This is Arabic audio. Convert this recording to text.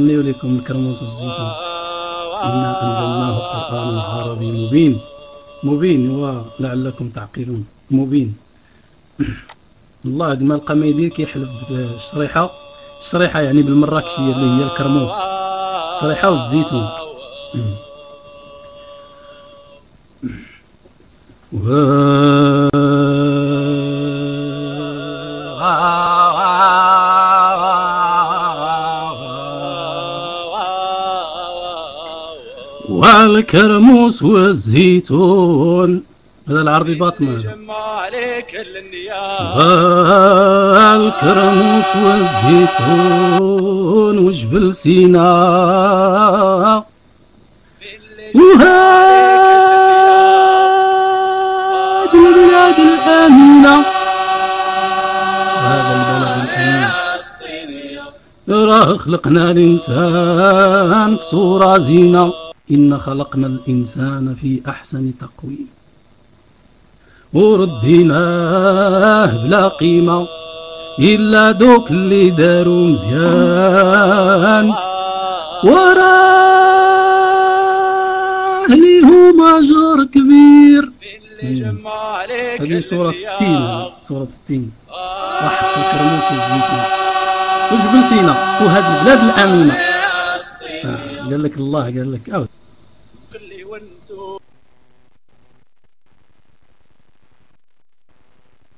نسمي لكم الكرموس والزيتون إنا أنزلناه قرآن عربي مبين. مبين ولعلكم تعقلون. مبين. الله ما لقى ما يدير كيحلف بالشريحة. الشريحة يعني بالمراكشية اللي هي الكرموس الشريحة والزيتون والكرموس والزيتون هذا العربي باطمة والكرموس والزيتون وجبل سينا وهذا البلاد الأمينة هذا البلد الأمين. راه خلقنا الإنسان في صورة زينة. إن خلقنا الإنسان في أحسن تقويم. ورديناه بلا قيمة إلا دوك اللي داروا مزيان. وراه ليهم أجر كبير. هذه سورة التين سورة التين. وحق الكرموس والزيتون وجبل سينا وهذه البلاد الآمنة. آه، قال لك الله قال لك أو. So